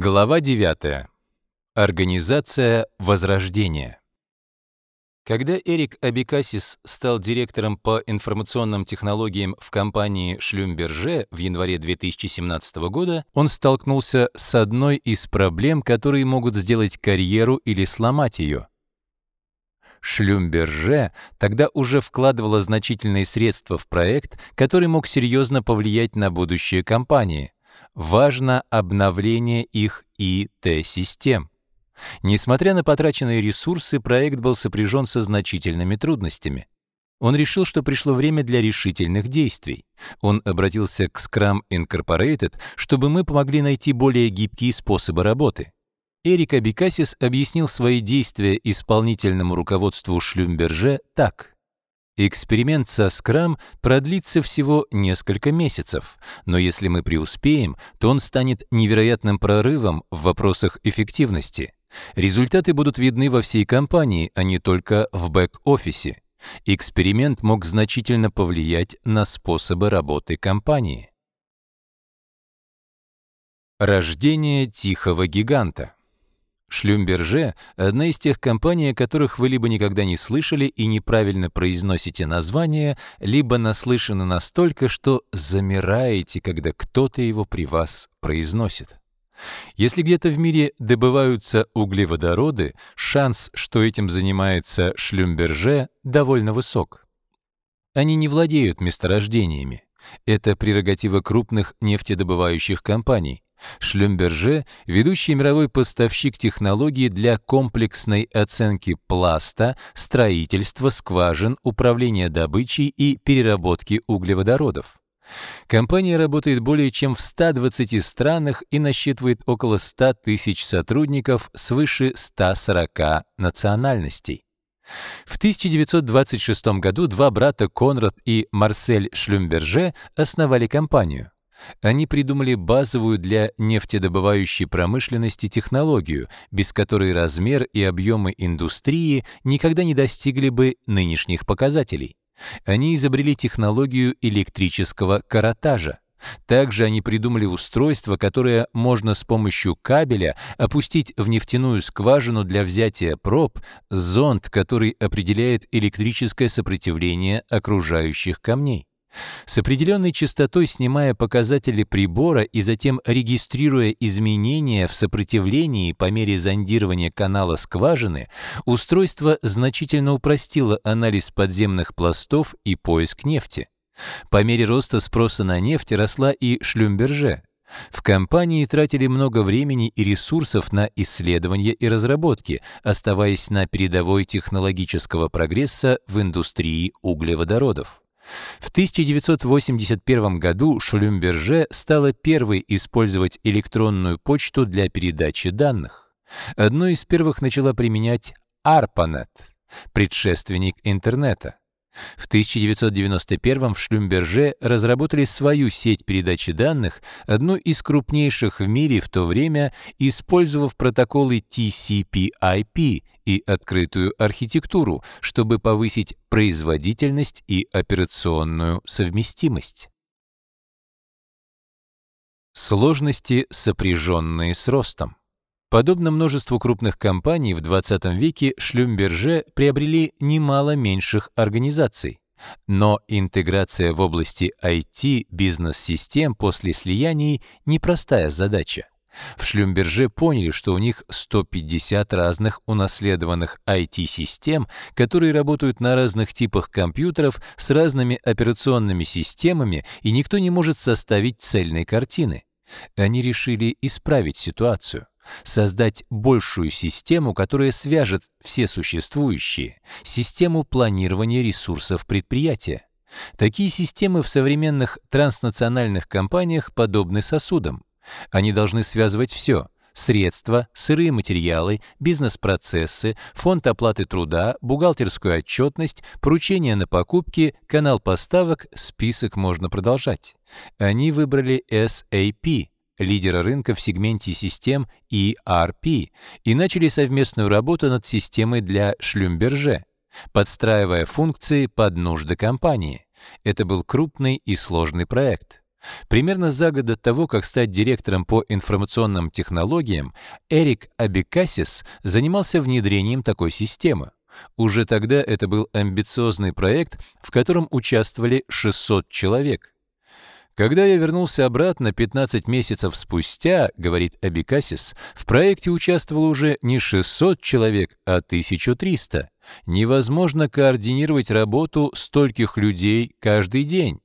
Глава 9. Организация Возрождения. Когда Эрик Абикасис стал директором по информационным технологиям в компании Шлюмберже в январе 2017 года, он столкнулся с одной из проблем, которые могут сделать карьеру или сломать ее. Шлюмберже тогда уже вкладывала значительные средства в проект, который мог серьезно повлиять на будущее компании — важно обновление их ИТ-систем. Несмотря на потраченные ресурсы, проект был сопряжен со значительными трудностями. Он решил, что пришло время для решительных действий. Он обратился к Scrum Incorporated, чтобы мы помогли найти более гибкие способы работы. Эрик Абикасис объяснил свои действия исполнительному руководству Шлюмберже так — Эксперимент со Scrum продлится всего несколько месяцев, но если мы преуспеем, то он станет невероятным прорывом в вопросах эффективности. Результаты будут видны во всей компании, а не только в бэк-офисе. Эксперимент мог значительно повлиять на способы работы компании. Рождение тихого гиганта Шлюмберже — одна из тех компаний, о которых вы либо никогда не слышали и неправильно произносите название, либо наслышаны настолько, что замираете, когда кто-то его при вас произносит. Если где-то в мире добываются углеводороды, шанс, что этим занимается Шлюмберже, довольно высок. Они не владеют месторождениями. Это прерогатива крупных нефтедобывающих компаний. Шлюмберже — ведущий мировой поставщик технологий для комплексной оценки пласта, строительства, скважин, управления добычей и переработки углеводородов. Компания работает более чем в 120 странах и насчитывает около 100 тысяч сотрудников свыше 140 национальностей. В 1926 году два брата Конрад и Марсель Шлюмберже основали компанию. Они придумали базовую для нефтедобывающей промышленности технологию, без которой размер и объемы индустрии никогда не достигли бы нынешних показателей. Они изобрели технологию электрического каротажа. Также они придумали устройство, которое можно с помощью кабеля опустить в нефтяную скважину для взятия проб, зонд, который определяет электрическое сопротивление окружающих камней. С определенной частотой снимая показатели прибора и затем регистрируя изменения в сопротивлении по мере зондирования канала скважины, устройство значительно упростило анализ подземных пластов и поиск нефти. По мере роста спроса на нефть росла и Шлюмберже. В компании тратили много времени и ресурсов на исследования и разработки, оставаясь на передовой технологического прогресса в индустрии углеводородов. В 1981 году Шлюмберже стала первой использовать электронную почту для передачи данных. Одной из первых начала применять ARPANET, предшественник интернета. В 1991 в Шлюмберже разработали свою сеть передачи данных, одну из крупнейших в мире в то время, использовав протоколы TCP/IP и открытую архитектуру, чтобы повысить производительность и операционную совместимость. Сложности, сопряженные с ростом. Подобно множеству крупных компаний, в 20 веке Шлюмберже приобрели немало меньших организаций. Но интеграция в области IT бизнес-систем после слияний – непростая задача. В Шлюмберже поняли, что у них 150 разных унаследованных IT-систем, которые работают на разных типах компьютеров с разными операционными системами, и никто не может составить цельной картины. Они решили исправить ситуацию создать большую систему, которая свяжет все существующие, систему планирования ресурсов предприятия. Такие системы в современных транснациональных компаниях подобны сосудам. Они должны связывать все – средства, сырые материалы, бизнес-процессы, фонд оплаты труда, бухгалтерскую отчетность, поручения на покупки, канал поставок, список можно продолжать. Они выбрали SAP лидера рынка в сегменте систем ERP, и начали совместную работу над системой для Шлюмберже, подстраивая функции под нужды компании. Это был крупный и сложный проект. Примерно за год до того, как стать директором по информационным технологиям, Эрик Абикасис занимался внедрением такой системы. Уже тогда это был амбициозный проект, в котором участвовали 600 человек. Когда я вернулся обратно 15 месяцев спустя, говорит Абикасис, в проекте участвовало уже не 600 человек, а 1300. Невозможно координировать работу стольких людей каждый день.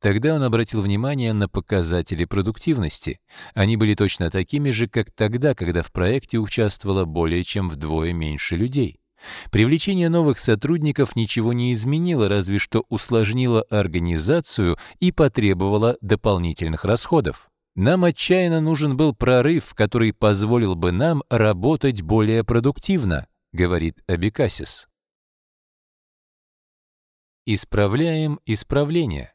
Тогда он обратил внимание на показатели продуктивности. Они были точно такими же, как тогда, когда в проекте участвовало более чем вдвое меньше людей. Привлечение новых сотрудников ничего не изменило, разве что усложнило организацию и потребовало дополнительных расходов. Нам отчаянно нужен был прорыв, который позволил бы нам работать более продуктивно, говорит Абикасис. Исправляем исправление.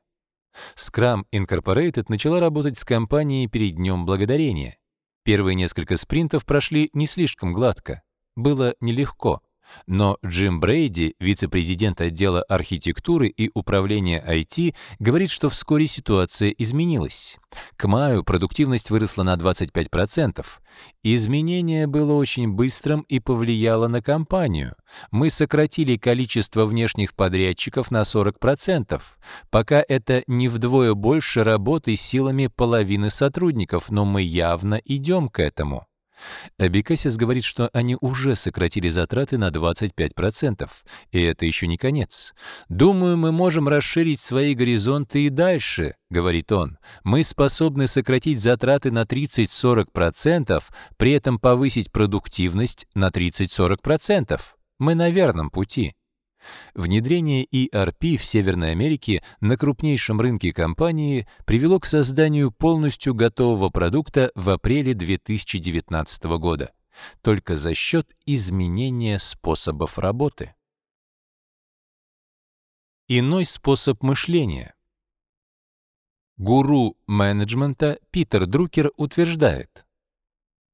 Scrum Incorporated начала работать с компанией перед Днем Благодарения. Первые несколько спринтов прошли не слишком гладко. Было нелегко. Но Джим Брейди, вице-президент отдела архитектуры и управления IT, говорит, что вскоре ситуация изменилась. К маю продуктивность выросла на 25%. Изменение было очень быстрым и повлияло на компанию. Мы сократили количество внешних подрядчиков на 40%. Пока это не вдвое больше работы силами половины сотрудников, но мы явно идем к этому. Абикасис говорит, что они уже сократили затраты на 25%, и это еще не конец. «Думаю, мы можем расширить свои горизонты и дальше», — говорит он. «Мы способны сократить затраты на 30-40%, при этом повысить продуктивность на 30-40%. Мы на верном пути». Внедрение ERP в Северной Америке на крупнейшем рынке компании привело к созданию полностью готового продукта в апреле 2019 года, только за счет изменения способов работы. Иной способ мышления. Гуру менеджмента Питер Друкер утверждает,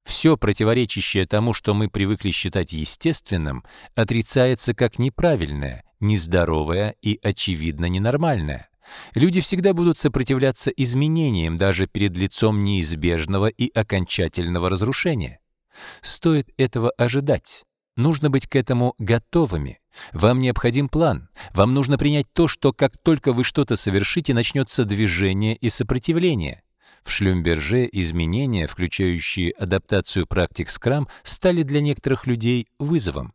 все противоречащее тому, что мы привыкли считать естественным, отрицается как неправильное, нездоровое и, очевидно, ненормальное. Люди всегда будут сопротивляться изменениям даже перед лицом неизбежного и окончательного разрушения. Стоит этого ожидать. Нужно быть к этому готовыми. Вам необходим план. Вам нужно принять то, что как только вы что-то совершите, начнется движение и сопротивление. В Шлюмберже изменения, включающие адаптацию практик скрам, стали для некоторых людей вызовом.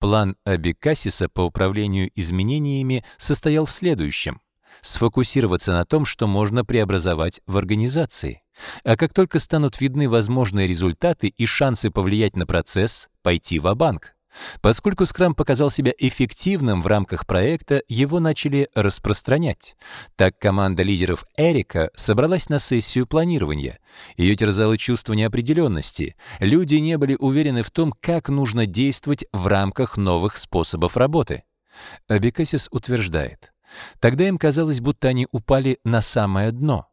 План Абикасиса по управлению изменениями состоял в следующем сфокусироваться на том, что можно преобразовать в организации. А как только станут видны возможные результаты и шансы повлиять на процесс, пойти в банк Поскольку скрам показал себя эффективным в рамках проекта, его начали распространять. Так команда лидеров Эрика собралась на сессию планирования. Ее терзало чувство неопределенности. Люди не были уверены в том, как нужно действовать в рамках новых способов работы. Абикасис утверждает. Тогда им казалось, будто они упали на самое дно.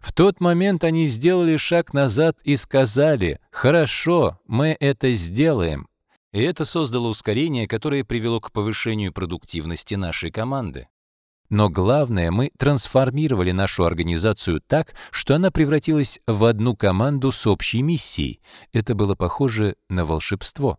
В тот момент они сделали шаг назад и сказали «Хорошо, мы это сделаем, и это создало ускорение, которое привело к повышению продуктивности нашей команды. Но главное, мы трансформировали нашу организацию так, что она превратилась в одну команду с общей миссией. Это было похоже на волшебство.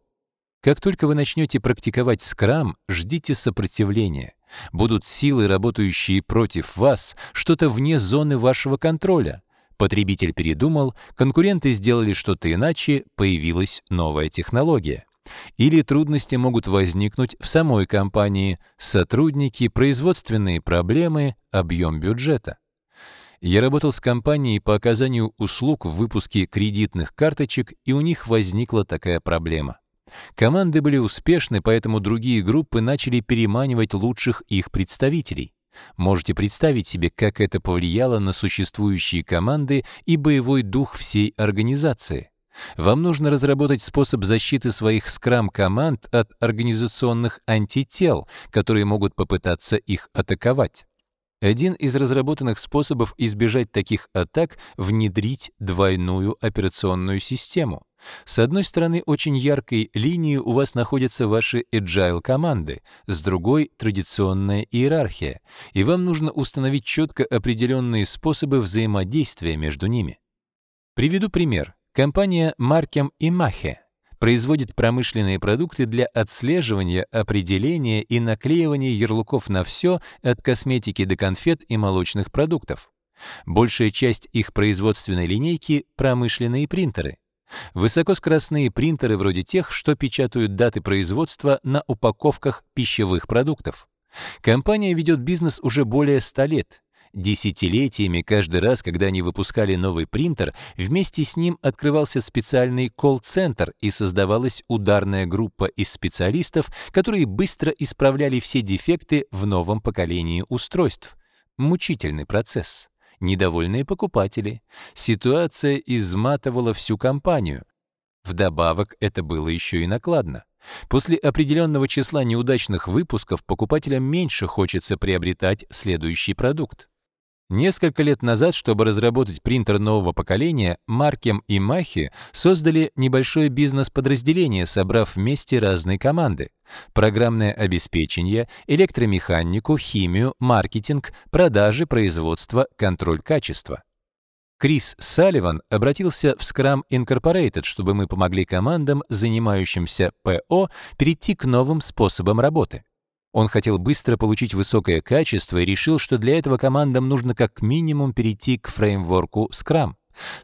Как только вы начнете практиковать скрам, ждите сопротивления. Будут силы, работающие против вас, что-то вне зоны вашего контроля. Потребитель передумал, конкуренты сделали что-то иначе, появилась новая технология. Или трудности могут возникнуть в самой компании, сотрудники, производственные проблемы, объем бюджета. Я работал с компанией по оказанию услуг в выпуске кредитных карточек, и у них возникла такая проблема. Команды были успешны, поэтому другие группы начали переманивать лучших их представителей. Можете представить себе, как это повлияло на существующие команды и боевой дух всей организации. Вам нужно разработать способ защиты своих скрам-команд от организационных антител, которые могут попытаться их атаковать. Один из разработанных способов избежать таких атак — внедрить двойную операционную систему. С одной стороны, очень яркой линией у вас находятся ваши agile-команды, с другой — традиционная иерархия, и вам нужно установить четко определенные способы взаимодействия между ними. Приведу пример. Компания Маркем и Махе производит промышленные продукты для отслеживания, определения и наклеивания ярлыков на все, от косметики до конфет и молочных продуктов. Большая часть их производственной линейки — промышленные принтеры. Высокоскоростные принтеры вроде тех, что печатают даты производства на упаковках пищевых продуктов. Компания ведет бизнес уже более 100 лет. Десятилетиями каждый раз, когда они выпускали новый принтер, вместе с ним открывался специальный колл-центр и создавалась ударная группа из специалистов, которые быстро исправляли все дефекты в новом поколении устройств. Мучительный процесс. Недовольные покупатели. Ситуация изматывала всю компанию. Вдобавок это было еще и накладно. После определенного числа неудачных выпусков покупателям меньше хочется приобретать следующий продукт. Несколько лет назад, чтобы разработать принтер нового поколения, Маркем и Махи создали небольшое бизнес-подразделение, собрав вместе разные команды: программное обеспечение, электромеханику, химию, маркетинг, продажи, производство, контроль качества. Крис Салливан обратился в Scrum Incorporated, чтобы мы помогли командам, занимающимся ПО, перейти к новым способам работы. Он хотел быстро получить высокое качество и решил, что для этого командам нужно как минимум перейти к фреймворку Scrum.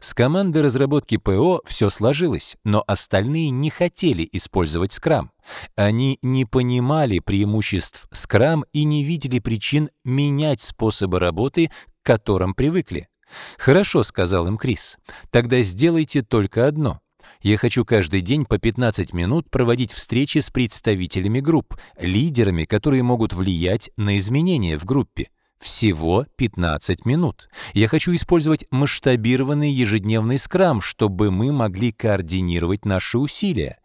С командой разработки ПО все сложилось, но остальные не хотели использовать Scrum. Они не понимали преимуществ Scrum и не видели причин менять способы работы, к которым привыкли. «Хорошо», — сказал им Крис, — «тогда сделайте только одно — я хочу каждый день по 15 минут проводить встречи с представителями групп, лидерами, которые могут влиять на изменения в группе. Всего 15 минут. Я хочу использовать масштабированный ежедневный скрам, чтобы мы могли координировать наши усилия.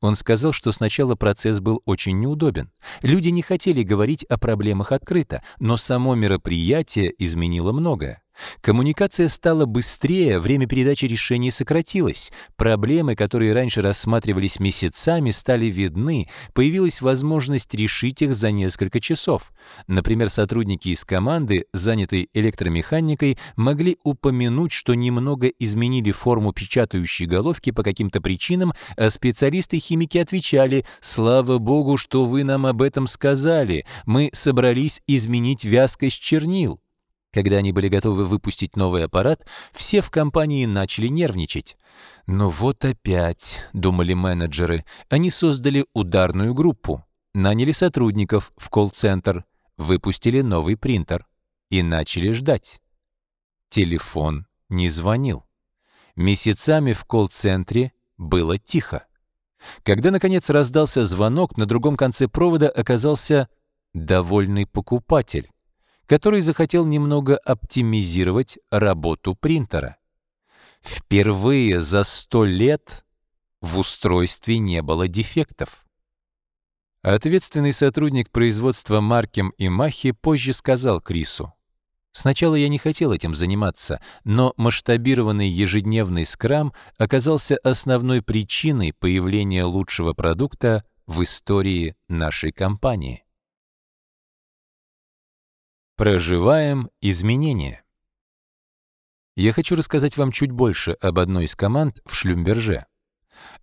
Он сказал, что сначала процесс был очень неудобен. Люди не хотели говорить о проблемах открыто, но само мероприятие изменило многое. Коммуникация стала быстрее, время передачи решений сократилось, проблемы, которые раньше рассматривались месяцами, стали видны, появилась возможность решить их за несколько часов. Например, сотрудники из команды, занятые электромеханикой, могли упомянуть, что немного изменили форму печатающей головки по каким-то причинам, а специалисты-химики отвечали «Слава богу, что вы нам об этом сказали, мы собрались изменить вязкость чернил». Когда они были готовы выпустить новый аппарат, все в компании начали нервничать. «Ну вот опять», — думали менеджеры, — они создали ударную группу, наняли сотрудников в колл-центр, выпустили новый принтер и начали ждать. Телефон не звонил. Месяцами в колл-центре было тихо. Когда, наконец, раздался звонок, на другом конце провода оказался довольный покупатель который захотел немного оптимизировать работу принтера. Впервые за сто лет в устройстве не было дефектов. Ответственный сотрудник производства Маркем и Махи позже сказал Крису, «Сначала я не хотел этим заниматься, но масштабированный ежедневный скрам оказался основной причиной появления лучшего продукта в истории нашей компании». Проживаем изменения. Я хочу рассказать вам чуть больше об одной из команд в Шлюмберже.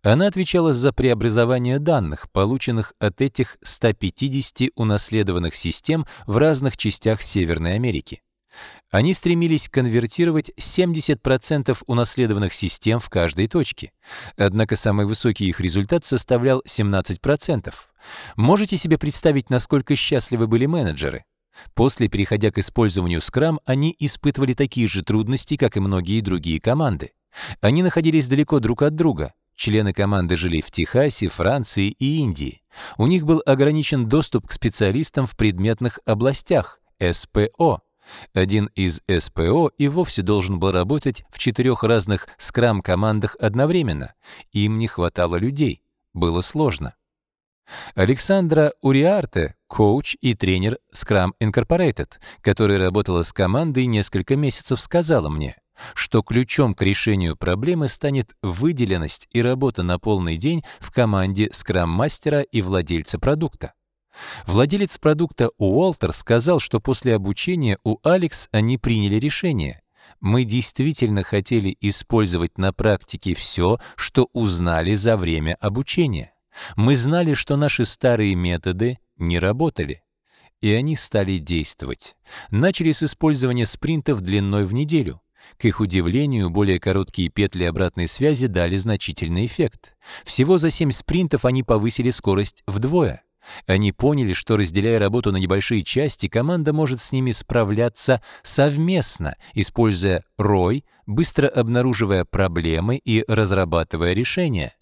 Она отвечала за преобразование данных, полученных от этих 150 унаследованных систем в разных частях Северной Америки. Они стремились конвертировать 70% унаследованных систем в каждой точке. Однако самый высокий их результат составлял 17%. Можете себе представить, насколько счастливы были менеджеры? После, переходя к использованию Scrum, они испытывали такие же трудности, как и многие другие команды. Они находились далеко друг от друга. Члены команды жили в Техасе, Франции и Индии. У них был ограничен доступ к специалистам в предметных областях СПО. Один из СПО и вовсе должен был работать в четырех разных скрам-командах одновременно. Им не хватало людей. Было сложно. Александра Уриарте, коуч и тренер Scrum Incorporated, которая работала с командой несколько месяцев, сказала мне, что ключом к решению проблемы станет выделенность и работа на полный день в команде скрам-мастера и владельца продукта. Владелец продукта Уолтер сказал, что после обучения у Алекс они приняли решение. Мы действительно хотели использовать на практике все, что узнали за время обучения. Мы знали, что наши старые методы не работали, и они стали действовать. Начали с использования спринтов длиной в неделю. К их удивлению, более короткие петли обратной связи дали значительный эффект. Всего за 7 спринтов они повысили скорость вдвое. Они поняли, что разделяя работу на небольшие части, команда может с ними справляться совместно, используя рой, быстро обнаруживая проблемы и разрабатывая решения.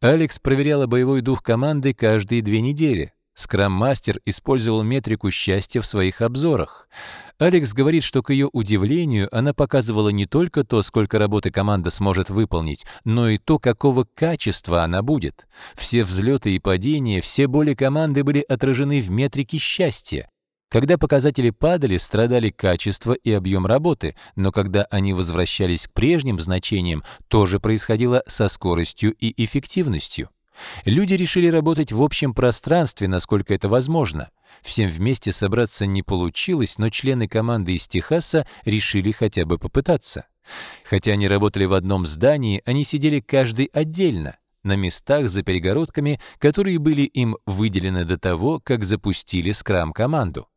Алекс проверяла боевой дух команды каждые две недели. Скрам-мастер использовал метрику счастья в своих обзорах. Алекс говорит, что к ее удивлению она показывала не только то, сколько работы команда сможет выполнить, но и то, какого качества она будет. Все взлеты и падения, все боли команды были отражены в метрике счастья. Когда показатели падали, страдали качество и объем работы, но когда они возвращались к прежним значениям, тоже происходило со скоростью и эффективностью. Люди решили работать в общем пространстве, насколько это возможно. Всем вместе собраться не получилось, но члены команды из Техаса решили хотя бы попытаться. Хотя они работали в одном здании, они сидели каждый отдельно, на местах за перегородками, которые были им выделены до того, как запустили скрам-команду.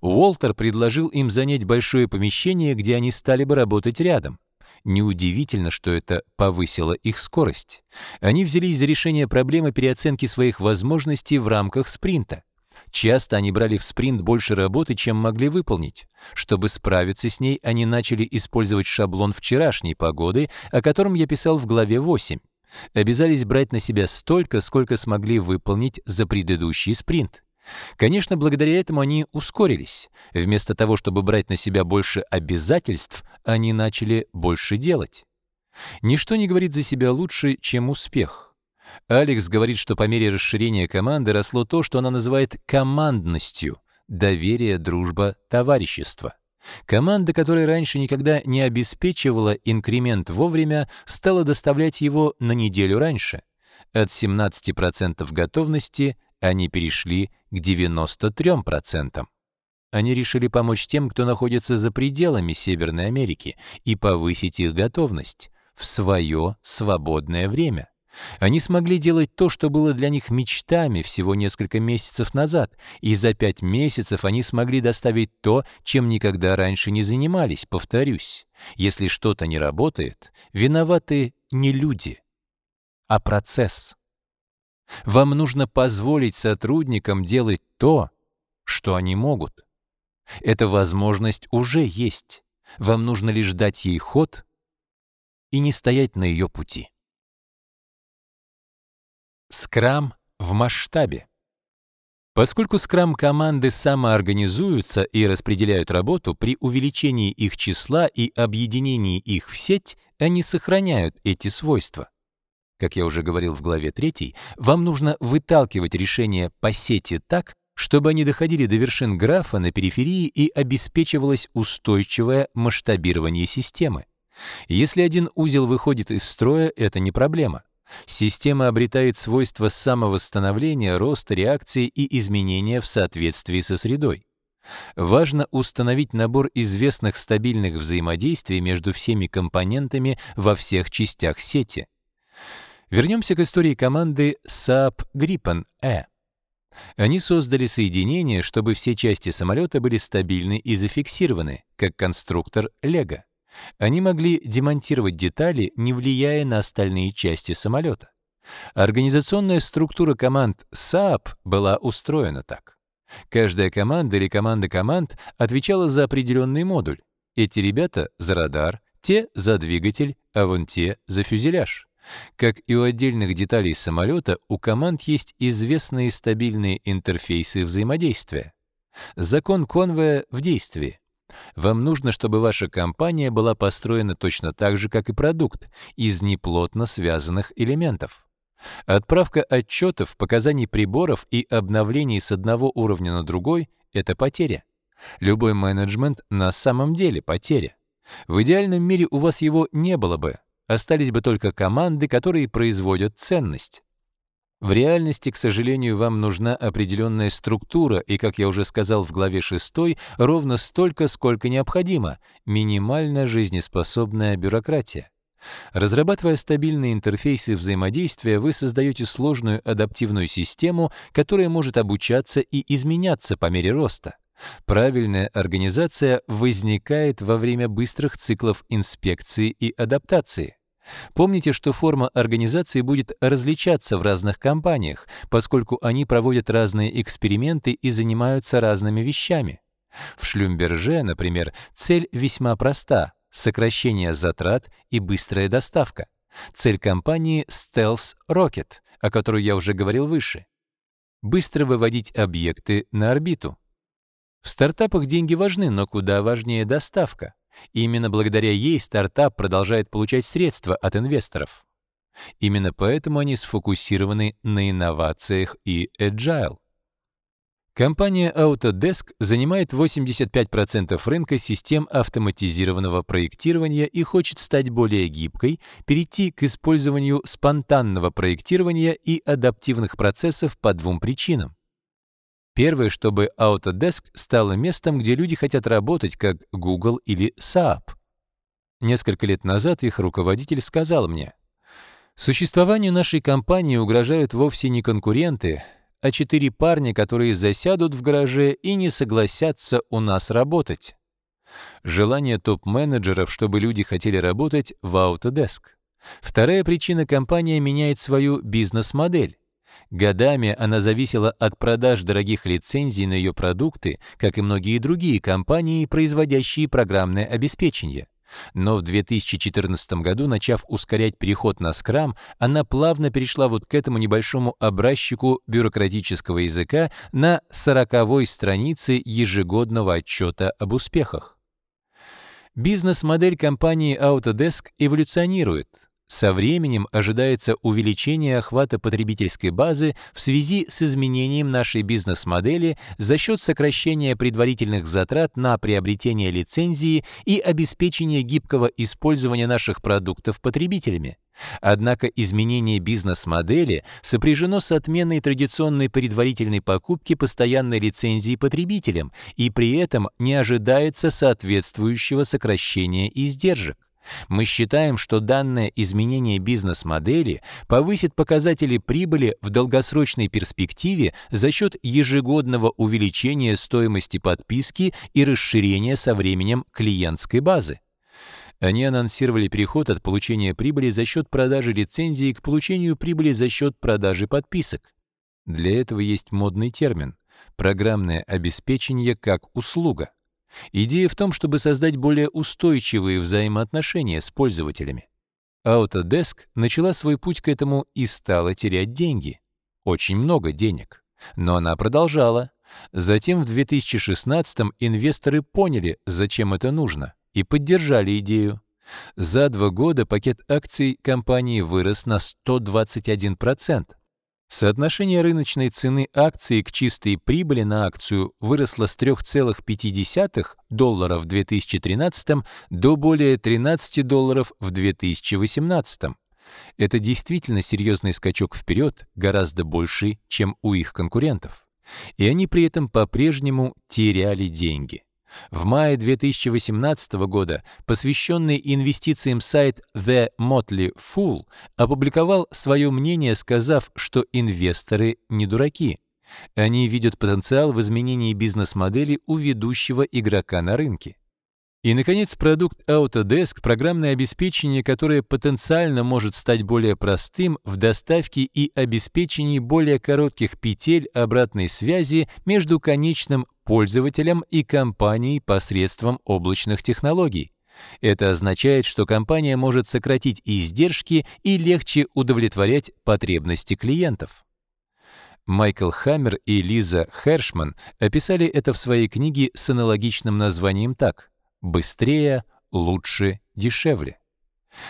Уолтер предложил им занять большое помещение, где они стали бы работать рядом. Неудивительно, что это повысило их скорость. Они взялись за решение проблемы переоценки своих возможностей в рамках спринта. Часто они брали в спринт больше работы, чем могли выполнить. Чтобы справиться с ней, они начали использовать шаблон вчерашней погоды, о котором я писал в главе 8. Обязались брать на себя столько, сколько смогли выполнить за предыдущий спринт. Конечно, благодаря этому они ускорились. Вместо того, чтобы брать на себя больше обязательств, они начали больше делать. Ничто не говорит за себя лучше, чем успех. Алекс говорит, что по мере расширения команды росло то, что она называет командностью — доверие, дружба, товарищество. Команда, которая раньше никогда не обеспечивала инкремент вовремя, стала доставлять его на неделю раньше — от 17% готовности они перешли к 93%. Они решили помочь тем, кто находится за пределами Северной Америки, и повысить их готовность в свое свободное время. Они смогли делать то, что было для них мечтами всего несколько месяцев назад, и за пять месяцев они смогли доставить то, чем никогда раньше не занимались, повторюсь. Если что-то не работает, виноваты не люди, а процесс. Вам нужно позволить сотрудникам делать то, что они могут. Эта возможность уже есть. Вам нужно лишь дать ей ход и не стоять на ее пути. Скрам в масштабе. Поскольку скрам-команды самоорганизуются и распределяют работу, при увеличении их числа и объединении их в сеть они сохраняют эти свойства. Как я уже говорил в главе 3, вам нужно выталкивать решения по сети так, чтобы они доходили до вершин графа на периферии и обеспечивалось устойчивое масштабирование системы. Если один узел выходит из строя, это не проблема. Система обретает свойства самовосстановления, роста реакции и изменения в соответствии со средой. Важно установить набор известных стабильных взаимодействий между всеми компонентами во всех частях сети. Вернемся к истории команды Saab Gripen E. Они создали соединение, чтобы все части самолета были стабильны и зафиксированы, как конструктор Lego. Они могли демонтировать детали, не влияя на остальные части самолета. Организационная структура команд Saab была устроена так. Каждая команда или команда команд отвечала за определенный модуль. Эти ребята — за радар, те — за двигатель, а вон те — за фюзеляж. Как и у отдельных деталей самолета, у команд есть известные стабильные интерфейсы взаимодействия. Закон конвоя в действии. Вам нужно, чтобы ваша компания была построена точно так же, как и продукт, из неплотно связанных элементов. Отправка отчетов, показаний приборов и обновлений с одного уровня на другой — это потеря. Любой менеджмент на самом деле потеря. В идеальном мире у вас его не было бы, Остались бы только команды, которые производят ценность. В реальности, к сожалению, вам нужна определенная структура, и, как я уже сказал в главе 6, ровно столько, сколько необходимо, минимально жизнеспособная бюрократия. Разрабатывая стабильные интерфейсы взаимодействия, вы создаете сложную адаптивную систему, которая может обучаться и изменяться по мере роста. Правильная организация возникает во время быстрых циклов инспекции и адаптации. Помните, что форма организации будет различаться в разных компаниях, поскольку они проводят разные эксперименты и занимаются разными вещами. В Шлюмберже, например, цель весьма проста — сокращение затрат и быстрая доставка. Цель компании — Stealth Rocket, о которой я уже говорил выше. Быстро выводить объекты на орбиту — в стартапах деньги важны, но куда важнее доставка. И именно благодаря ей стартап продолжает получать средства от инвесторов. Именно поэтому они сфокусированы на инновациях и agile. Компания Autodesk занимает 85% рынка систем автоматизированного проектирования и хочет стать более гибкой, перейти к использованию спонтанного проектирования и адаптивных процессов по двум причинам. Первое, чтобы Autodesk стало местом, где люди хотят работать, как Google или SAP. Несколько лет назад их руководитель сказал мне, «Существованию нашей компании угрожают вовсе не конкуренты, а четыре парня, которые засядут в гараже и не согласятся у нас работать». Желание топ-менеджеров, чтобы люди хотели работать в Autodesk. Вторая причина — компания меняет свою бизнес-модель. Годами она зависела от продаж дорогих лицензий на ее продукты, как и многие другие компании, производящие программное обеспечение. Но в 2014 году, начав ускорять переход на Scrum, она плавно перешла вот к этому небольшому образчику бюрократического языка на 40-й странице ежегодного отчета об успехах. Бизнес-модель компании Autodesk эволюционирует. Со временем ожидается увеличение охвата потребительской базы в связи с изменением нашей бизнес-модели за счет сокращения предварительных затрат на приобретение лицензии и обеспечение гибкого использования наших продуктов потребителями. Однако изменение бизнес-модели сопряжено с отменой традиционной предварительной покупки постоянной лицензии потребителям, и при этом не ожидается соответствующего сокращения издержек. Мы считаем, что данное изменение бизнес-модели повысит показатели прибыли в долгосрочной перспективе за счет ежегодного увеличения стоимости подписки и расширения со временем клиентской базы. Они анонсировали переход от получения прибыли за счет продажи лицензии к получению прибыли за счет продажи подписок. Для этого есть модный термин — программное обеспечение как услуга. Идея в том, чтобы создать более устойчивые взаимоотношения с пользователями. Autodesk начала свой путь к этому и стала терять деньги. Очень много денег. Но она продолжала. Затем в 2016 инвесторы поняли, зачем это нужно, и поддержали идею. За два года пакет акций компании вырос на 121%, Соотношение рыночной цены акции к чистой прибыли на акцию выросло с 3,5 долларов в 2013 до более 13 долларов в 2018. Это действительно серьезный скачок вперед, гораздо больший, чем у их конкурентов. И они при этом по-прежнему теряли деньги. В мае 2018 года посвященный инвестициям сайт The Motley Fool опубликовал свое мнение, сказав, что инвесторы не дураки. Они видят потенциал в изменении бизнес-модели у ведущего игрока на рынке. И, наконец, продукт Autodesk — программное обеспечение, которое потенциально может стать более простым в доставке и обеспечении более коротких петель обратной связи между конечным пользователем и компанией посредством облачных технологий. Это означает, что компания может сократить издержки и легче удовлетворять потребности клиентов. Майкл Хаммер и Лиза Хершман описали это в своей книге с аналогичным названием так — быстрее, лучше, дешевле.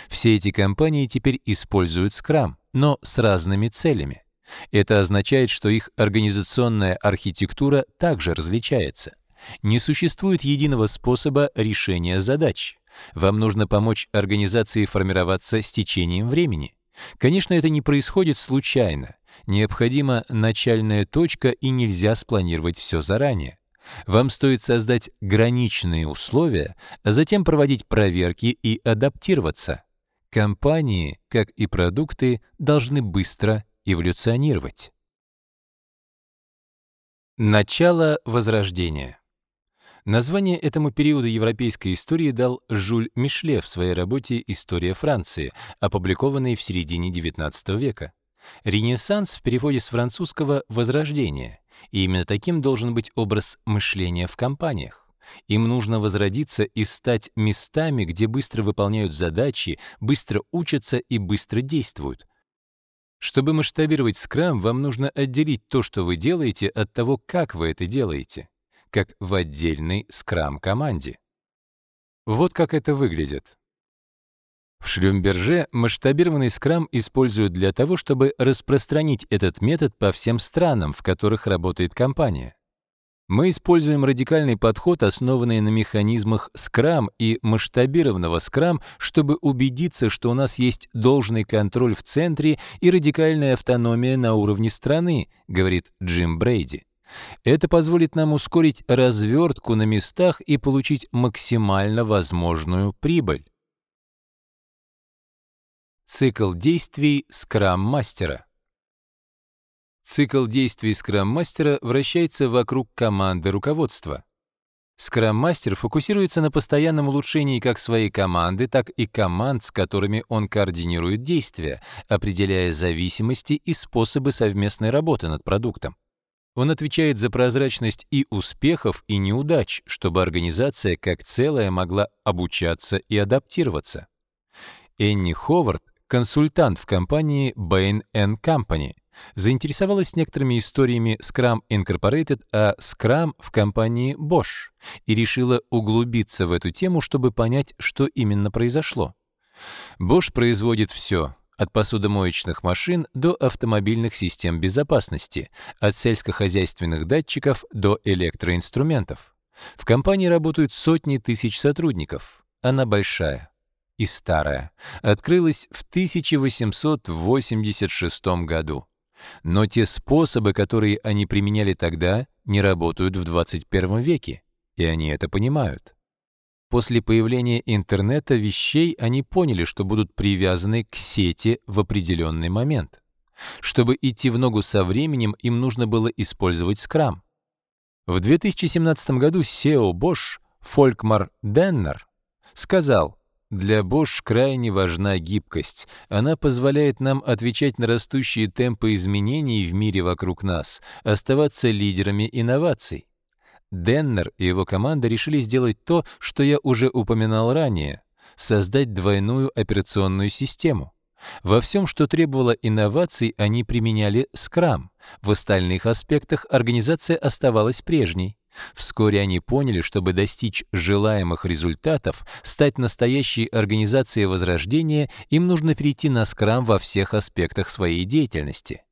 Все эти компании теперь используют скрам, но с разными целями. Это означает, что их организационная архитектура также различается. Не существует единого способа решения задач. Вам нужно помочь организации формироваться с течением времени. Конечно, это не происходит случайно. Необходима начальная точка и нельзя спланировать все заранее. Вам стоит создать граничные условия, а затем проводить проверки и адаптироваться. Компании, как и продукты, должны быстро эволюционировать. Начало Возрождения. Название этому периоду европейской истории дал Жюль Мишле в своей работе «История Франции», опубликованной в середине XIX века. Ренессанс в переводе с французского «возрождение», и именно таким должен быть образ мышления в компаниях. Им нужно возродиться и стать местами, где быстро выполняют задачи, быстро учатся и быстро действуют. Чтобы масштабировать скрам, вам нужно отделить то, что вы делаете, от того, как вы это делаете, как в отдельной скрам-команде. Вот как это выглядит. В Шлюмберже масштабированный скрам используют для того, чтобы распространить этот метод по всем странам, в которых работает компания. Мы используем радикальный подход, основанный на механизмах скрам и масштабированного скрам, чтобы убедиться, что у нас есть должный контроль в центре и радикальная автономия на уровне страны, говорит Джим Брейди. Это позволит нам ускорить развертку на местах и получить максимально возможную прибыль. Цикл действий скрам-мастера. Цикл действий скрам-мастера вращается вокруг команды руководства. Скрам-мастер фокусируется на постоянном улучшении как своей команды, так и команд, с которыми он координирует действия, определяя зависимости и способы совместной работы над продуктом. Он отвечает за прозрачность и успехов, и неудач, чтобы организация как целая могла обучаться и адаптироваться. Энни Ховард консультант в компании Bain Company, заинтересовалась некоторыми историями Scrum Incorporated, а Scrum в компании Bosch и решила углубиться в эту тему, чтобы понять, что именно произошло. Bosch производит все от посудомоечных машин до автомобильных систем безопасности, от сельскохозяйственных датчиков до электроинструментов. В компании работают сотни тысяч сотрудников. Она большая и старая, открылась в 1886 году. Но те способы, которые они применяли тогда, не работают в 21 веке, и они это понимают. После появления интернета вещей они поняли, что будут привязаны к сети в определенный момент. Чтобы идти в ногу со временем, им нужно было использовать скрам. В 2017 году SEO Bosch Фолькмар Деннер сказал, для Bosch крайне важна гибкость. Она позволяет нам отвечать на растущие темпы изменений в мире вокруг нас, оставаться лидерами инноваций. Деннер и его команда решили сделать то, что я уже упоминал ранее — создать двойную операционную систему. Во всем, что требовало инноваций, они применяли скрам. В остальных аспектах организация оставалась прежней. Вскоре они поняли, чтобы достичь желаемых результатов, стать настоящей организацией возрождения, им нужно перейти на скрам во всех аспектах своей деятельности.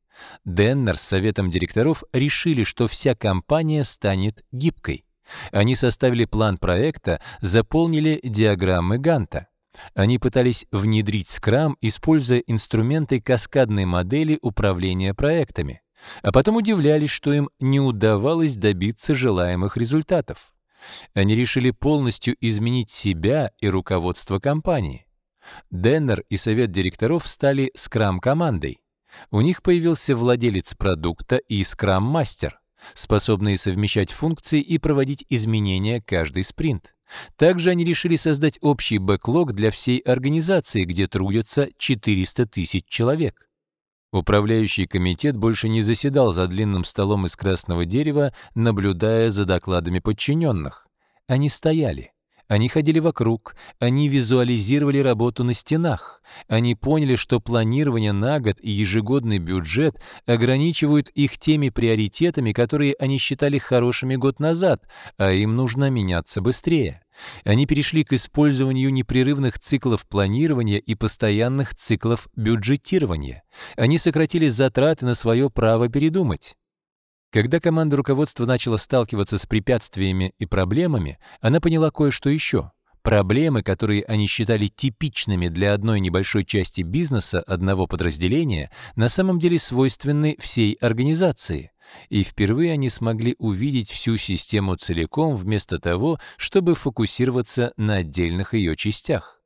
Деннер с советом директоров решили, что вся компания станет гибкой. Они составили план проекта, заполнили диаграммы Ганта. Они пытались внедрить Scrum, используя инструменты каскадной модели управления проектами, а потом удивлялись, что им не удавалось добиться желаемых результатов. Они решили полностью изменить себя и руководство компании. Деннер и совет директоров стали Scrum-командой. У них появился владелец продукта и Scrum-мастер, способные совмещать функции и проводить изменения каждый спринт. Также они решили создать общий бэклог для всей организации, где трудятся 400 тысяч человек. Управляющий комитет больше не заседал за длинным столом из красного дерева, наблюдая за докладами подчиненных. Они стояли. Они ходили вокруг, они визуализировали работу на стенах, они поняли, что планирование на год и ежегодный бюджет ограничивают их теми приоритетами, которые они считали хорошими год назад, а им нужно меняться быстрее. Они перешли к использованию непрерывных циклов планирования и постоянных циклов бюджетирования. Они сократили затраты на свое право передумать. Когда команда руководства начала сталкиваться с препятствиями и проблемами, она поняла кое-что еще. Проблемы, которые они считали типичными для одной небольшой части бизнеса одного подразделения, на самом деле свойственны всей организации и впервые они смогли увидеть всю систему целиком вместо того, чтобы фокусироваться на отдельных ее частях.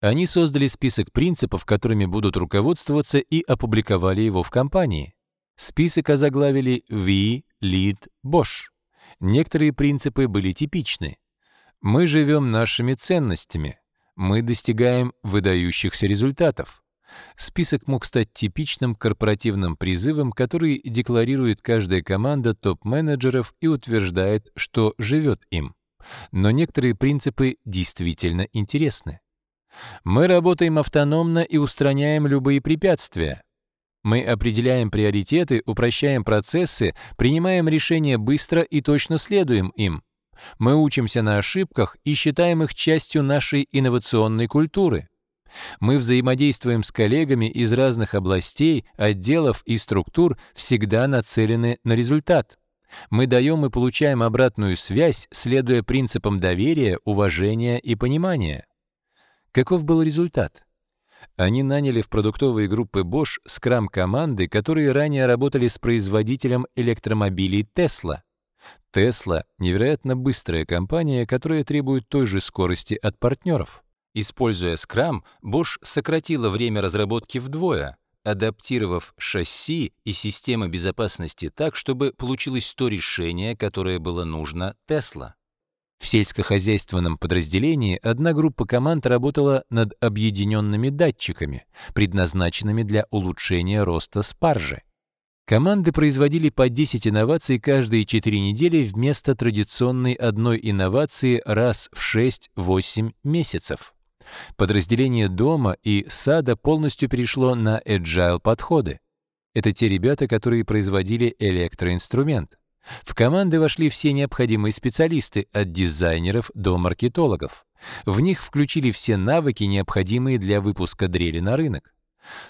Они создали список принципов, которыми будут руководствоваться, и опубликовали его в компании. Список озаглавили «We Lead Bosch». Некоторые принципы были типичны. «Мы живем нашими ценностями», «Мы достигаем выдающихся результатов», Список мог стать типичным корпоративным призывом, который декларирует каждая команда топ-менеджеров и утверждает, что живет им. Но некоторые принципы действительно интересны. Мы работаем автономно и устраняем любые препятствия. Мы определяем приоритеты, упрощаем процессы, принимаем решения быстро и точно следуем им. Мы учимся на ошибках и считаем их частью нашей инновационной культуры. Мы взаимодействуем с коллегами из разных областей, отделов и структур, всегда нацелены на результат. Мы даем и получаем обратную связь, следуя принципам доверия, уважения и понимания. Каков был результат? Они наняли в продуктовые группы Bosch скрам-команды, которые ранее работали с производителем электромобилей Tesla. Tesla — невероятно быстрая компания, которая требует той же скорости от партнеров. Используя Scrum, Bosch сократила время разработки вдвое, адаптировав шасси и системы безопасности так, чтобы получилось то решение, которое было нужно Tesla. В сельскохозяйственном подразделении одна группа команд работала над объединенными датчиками, предназначенными для улучшения роста спаржи. Команды производили по 10 инноваций каждые 4 недели вместо традиционной одной инновации раз в 6-8 месяцев подразделение дома и сада полностью перешло на agile подходы. Это те ребята, которые производили электроинструмент. В команды вошли все необходимые специалисты от дизайнеров до маркетологов. В них включили все навыки, необходимые для выпуска дрели на рынок.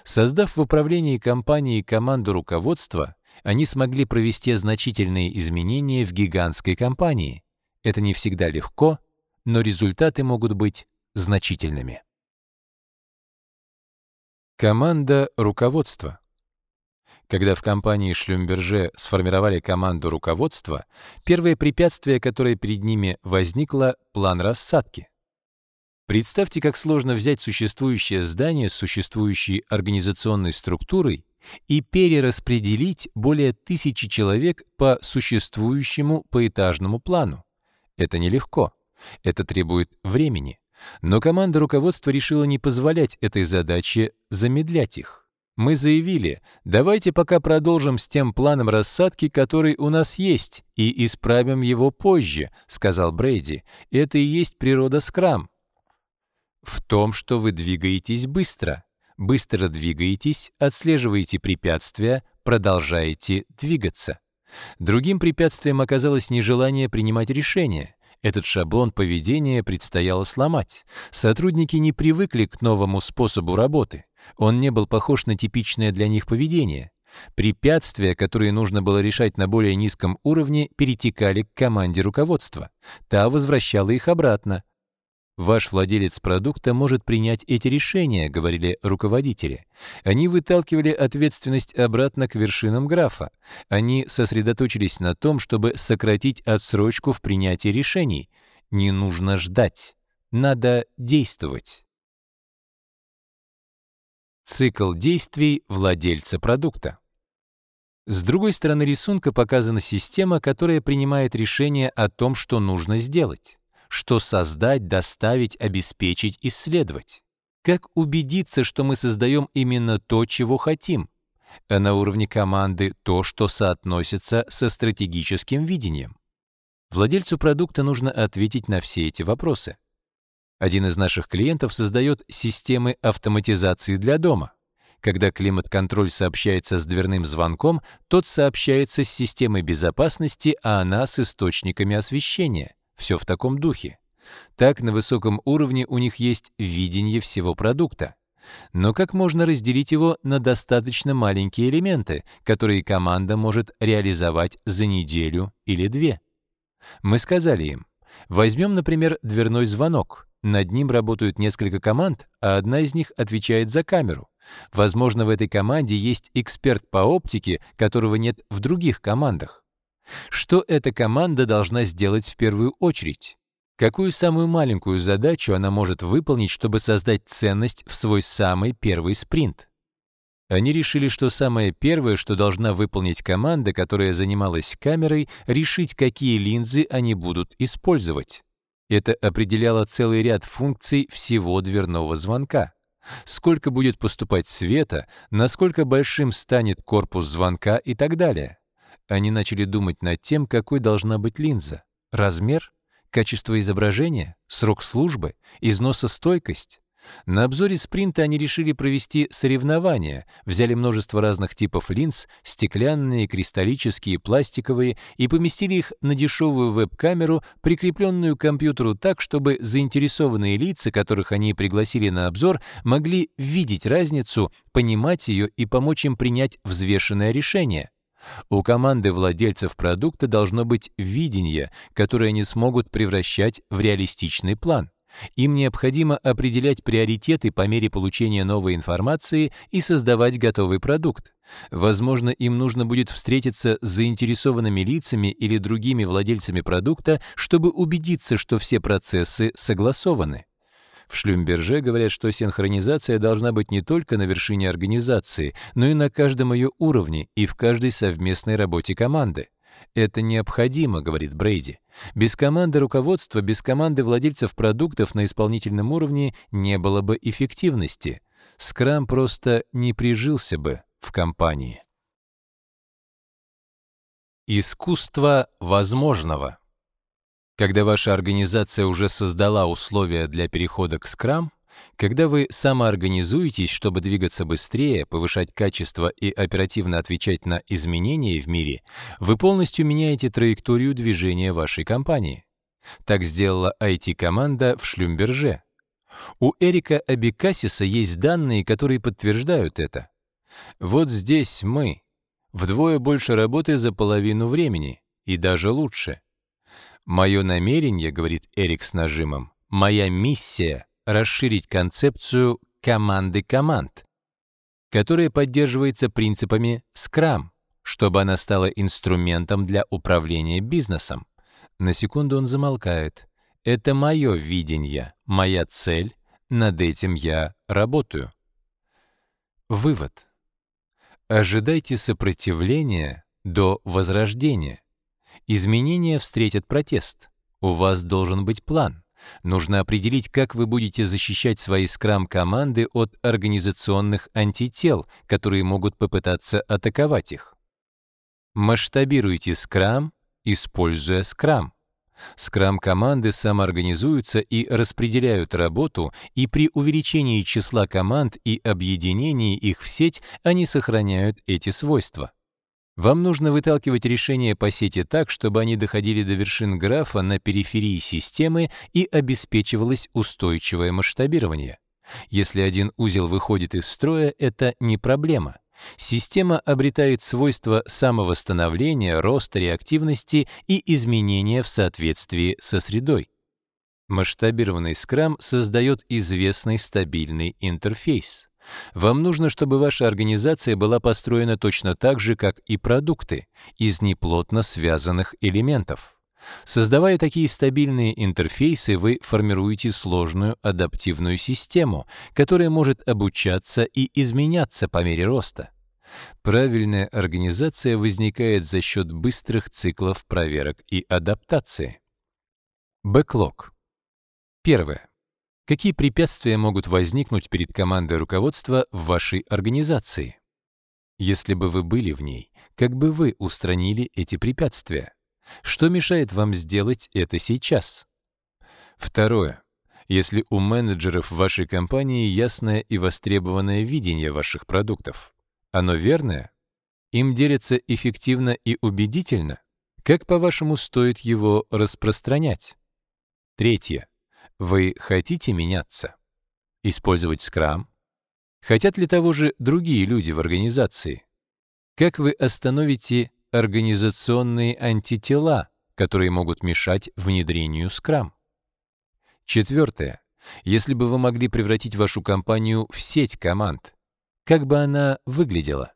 Создав в управлении компании команду руководства, они смогли провести значительные изменения в гигантской компании. Это не всегда легко, но результаты могут быть значительными. Команда руководства. Когда в компании Шлюмберже сформировали команду руководства, первое препятствие, которое перед ними возникло, план рассадки. Представьте, как сложно взять существующее здание с существующей организационной структурой и перераспределить более тысячи человек по существующему поэтажному плану. Это нелегко. Это требует времени. Но команда руководства решила не позволять этой задаче замедлять их. Мы заявили, давайте пока продолжим с тем планом рассадки, который у нас есть, и исправим его позже, сказал Брейди. Это и есть природа скрам. В том, что вы двигаетесь быстро. Быстро двигаетесь, отслеживаете препятствия, продолжаете двигаться. Другим препятствием оказалось нежелание принимать решения. Этот шаблон поведения предстояло сломать. Сотрудники не привыкли к новому способу работы. Он не был похож на типичное для них поведение. Препятствия, которые нужно было решать на более низком уровне, перетекали к команде руководства. Та возвращала их обратно. Ваш владелец продукта может принять эти решения, говорили руководители. Они выталкивали ответственность обратно к вершинам графа. Они сосредоточились на том, чтобы сократить отсрочку в принятии решений. Не нужно ждать, надо действовать. Цикл действий владельца продукта. С другой стороны рисунка показана система, которая принимает решение о том, что нужно сделать что создать, доставить, обеспечить, исследовать. Как убедиться, что мы создаем именно то, чего хотим? А на уровне команды то, что соотносится со стратегическим видением. Владельцу продукта нужно ответить на все эти вопросы. Один из наших клиентов создает системы автоматизации для дома. Когда климат-контроль сообщается с дверным звонком, тот сообщается с системой безопасности, а она с источниками освещения. Все в таком духе. Так, на высоком уровне у них есть видение всего продукта. Но как можно разделить его на достаточно маленькие элементы, которые команда может реализовать за неделю или две? Мы сказали им, возьмем, например, дверной звонок. Над ним работают несколько команд, а одна из них отвечает за камеру. Возможно, в этой команде есть эксперт по оптике, которого нет в других командах. Что эта команда должна сделать в первую очередь? Какую самую маленькую задачу она может выполнить, чтобы создать ценность в свой самый первый спринт? Они решили, что самое первое, что должна выполнить команда, которая занималась камерой, решить, какие линзы они будут использовать. Это определяло целый ряд функций всего дверного звонка. Сколько будет поступать света, насколько большим станет корпус звонка и так далее. Они начали думать над тем, какой должна быть линза, размер, качество изображения, срок службы, износостойкость. На обзоре спринта они решили провести соревнования, взяли множество разных типов линз, стеклянные, кристаллические, пластиковые, и поместили их на дешевую веб-камеру, прикрепленную к компьютеру так, чтобы заинтересованные лица, которых они пригласили на обзор, могли видеть разницу, понимать ее и помочь им принять взвешенное решение. У команды владельцев продукта должно быть видение, которое они смогут превращать в реалистичный план. Им необходимо определять приоритеты по мере получения новой информации и создавать готовый продукт. Возможно, им нужно будет встретиться с заинтересованными лицами или другими владельцами продукта, чтобы убедиться, что все процессы согласованы. В Шлюмберже говорят, что синхронизация должна быть не только на вершине организации, но и на каждом ее уровне и в каждой совместной работе команды. Это необходимо, говорит Брейди. Без команды руководства, без команды владельцев продуктов на исполнительном уровне не было бы эффективности. Скрам просто не прижился бы в компании. Искусство возможного. Когда ваша организация уже создала условия для перехода к Scrum, когда вы самоорганизуетесь, чтобы двигаться быстрее, повышать качество и оперативно отвечать на изменения в мире, вы полностью меняете траекторию движения вашей компании. Так сделала IT-команда в Шлюмберже. У Эрика Абикасиса есть данные, которые подтверждают это. Вот здесь мы. Вдвое больше работы за половину времени, и даже лучше. Мое намерение, говорит Эрик с нажимом, моя миссия — расширить концепцию команды команд, которая поддерживается принципами Scrum, чтобы она стала инструментом для управления бизнесом. На секунду он замолкает. Это мое видение, моя цель, над этим я работаю. Вывод. Ожидайте сопротивления до возрождения. Изменения встретят протест. У вас должен быть план. Нужно определить, как вы будете защищать свои скрам-команды от организационных антител, которые могут попытаться атаковать их. Масштабируйте скрам, используя скрам. Скрам-команды самоорганизуются и распределяют работу, и при увеличении числа команд и объединении их в сеть они сохраняют эти свойства. Вам нужно выталкивать решения по сети так, чтобы они доходили до вершин графа на периферии системы и обеспечивалось устойчивое масштабирование. Если один узел выходит из строя, это не проблема. Система обретает свойства самовосстановления, роста реактивности и изменения в соответствии со средой. Масштабированный скрам создает известный стабильный интерфейс. Вам нужно, чтобы ваша организация была построена точно так же, как и продукты, из неплотно связанных элементов. Создавая такие стабильные интерфейсы, вы формируете сложную адаптивную систему, которая может обучаться и изменяться по мере роста. Правильная организация возникает за счет быстрых циклов проверок и адаптации. Бэклог. Первое. Какие препятствия могут возникнуть перед командой руководства в вашей организации? Если бы вы были в ней, как бы вы устранили эти препятствия? Что мешает вам сделать это сейчас? Второе. Если у менеджеров вашей компании ясное и востребованное видение ваших продуктов, оно верное? Им делится эффективно и убедительно? Как, по-вашему, стоит его распространять? Третье. Вы хотите меняться? Использовать скрам? Хотят ли того же другие люди в организации? Как вы остановите организационные антитела, которые могут мешать внедрению скрам? Четвертое. Если бы вы могли превратить вашу компанию в сеть команд, как бы она выглядела?